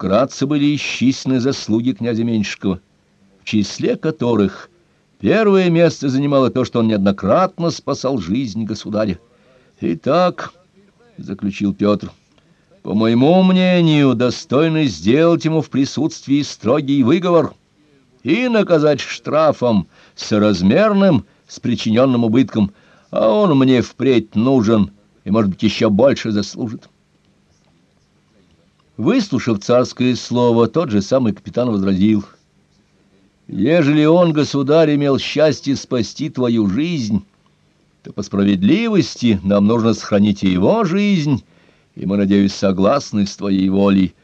вкратце были исчислены заслуги князя Меньшикова, в числе которых первое место занимало то, что он неоднократно спасал жизнь государя. «Итак», — заключил Петр, — «по моему мнению, достойно сделать ему в присутствии строгий выговор» и наказать штрафом соразмерным с причиненным убытком, а он мне впредь нужен и, может быть, еще больше заслужит. Выслушав царское слово, тот же самый капитан возразил, «Ежели он, государь, имел счастье спасти твою жизнь, то по справедливости нам нужно сохранить и его жизнь, и мы, надеюсь, согласны с твоей волей.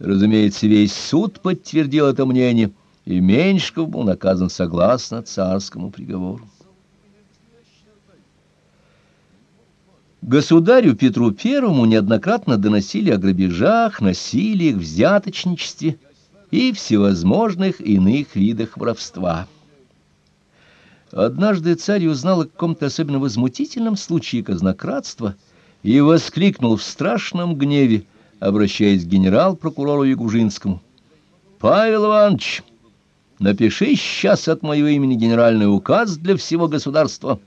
Разумеется, весь суд подтвердил это мнение» и Меньшиков был наказан согласно царскому приговору. Государю Петру Первому неоднократно доносили о грабежах, насилиях, взяточничестве и всевозможных иных видах воровства. Однажды царь узнал о каком-то особенно возмутительном случае казнократства и воскликнул в страшном гневе, обращаясь к генерал-прокурору Ягужинскому. «Павел Иванович!» Напиши сейчас от моего имени генеральный указ для всего государства,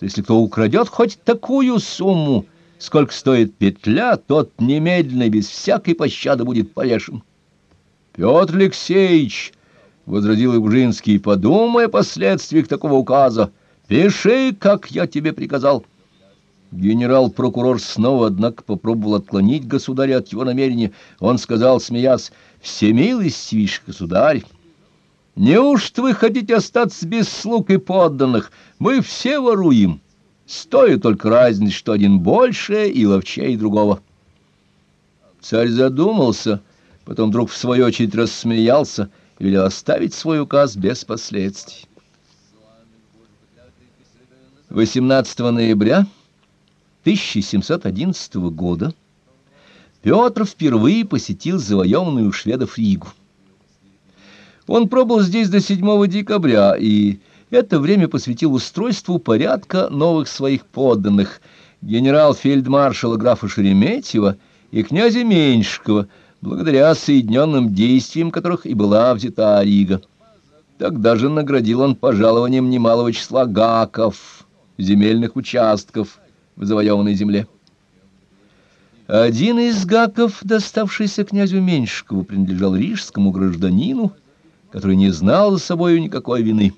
что если кто украдет хоть такую сумму, сколько стоит петля, тот немедленно без всякой пощады будет повешен. Петр Алексеевич, — возразил Игужинский, — подумай о последствиях такого указа. Пиши, как я тебе приказал. Генерал-прокурор снова, однако, попробовал отклонить государя от его намерения. Он сказал, смеясь, «Всемилостивейший государь, Неужто вы хотите остаться без слуг и подданных? Мы все воруем. Стоит только разница, что один больше и ловчей другого. Царь задумался, потом вдруг в свою очередь рассмеялся и велел оставить свой указ без последствий. 18 ноября 1711 года Петр впервые посетил завоеванную у шведов Ригу. Он пробыл здесь до 7 декабря и это время посвятил устройству порядка новых своих подданных, генерал-фельдмаршала графа Шереметьева и князя Меньшикова, благодаря соединенным действиям которых и была взята Рига. Тогда же наградил он пожалованием немалого числа гаков, земельных участков в завоеванной земле. Один из гаков, доставшийся князю Меньшикову, принадлежал рижскому гражданину, который не знал за собою никакой вины.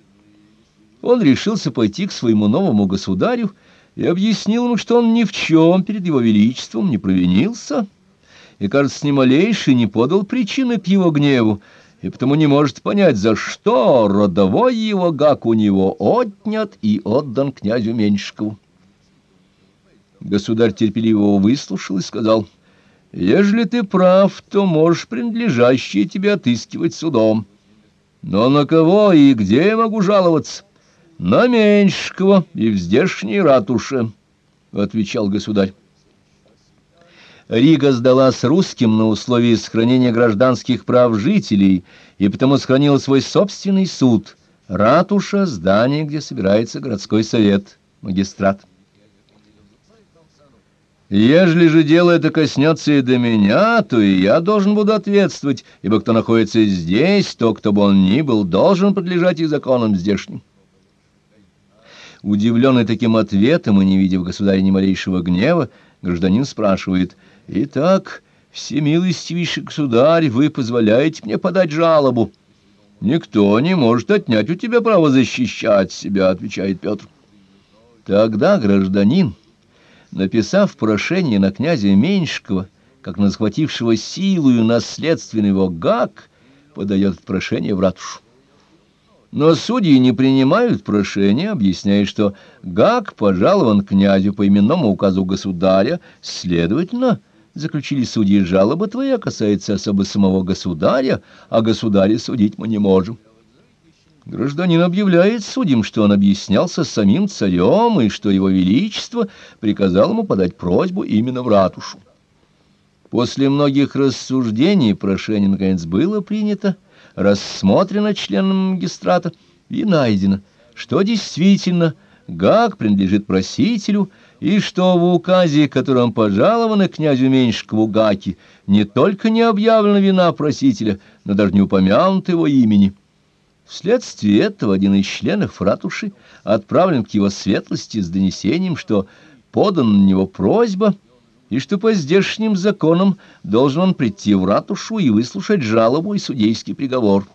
Он решился пойти к своему новому государю и объяснил ему, что он ни в чем перед его величеством не провинился, и, кажется, ни малейший не подал причины к его гневу, и потому не может понять, за что родовой его гак у него отнят и отдан князю Меньшикову. Государь терпеливо выслушал и сказал, «Ежели ты прав, то можешь принадлежащее тебе отыскивать судом». Но на кого и где я могу жаловаться? На Меньшикова и в здешней ратуше, — отвечал государь. Рига сдалась русским на условии сохранения гражданских прав жителей и потому сохранила свой собственный суд, ратуша, здание, где собирается городской совет, магистрат. Ежели же дело это коснется и до меня, то и я должен буду ответствовать, ибо кто находится здесь, то, кто бы он ни был, должен подлежать и законам здешним. Удивленный таким ответом и не видя в государе ни малейшего гнева, гражданин спрашивает, «Итак, всемилостивейший государь, вы позволяете мне подать жалобу?» «Никто не может отнять у тебя право защищать себя», — отвечает Петр. «Тогда гражданин...» написав прошение на князя Меньшикова, как на захватившего силою наследственный его гак, подает прошение в ратушу. Но судьи не принимают прошения, объясняя, что гак пожалован князю по именному указу государя, следовательно, заключили судьи, жалоба твоя касается особо самого государя, а государя судить мы не можем. Гражданин объявляет судьям, что он объяснялся с самим царем и что его величество приказал ему подать просьбу именно в ратушу. После многих рассуждений прошение, наконец, было принято, рассмотрено членом магистрата и найдено, что действительно Гаг принадлежит просителю, и что в указе, которым пожалованы князю Меньшикову Гаки, не только не объявлена вина просителя, но даже не упомянуто его имени. Вследствие этого один из членов ратуши отправлен к его светлости с донесением, что подана на него просьба, и что по здешним законам должен он прийти в ратушу и выслушать жалобу и судейский приговор.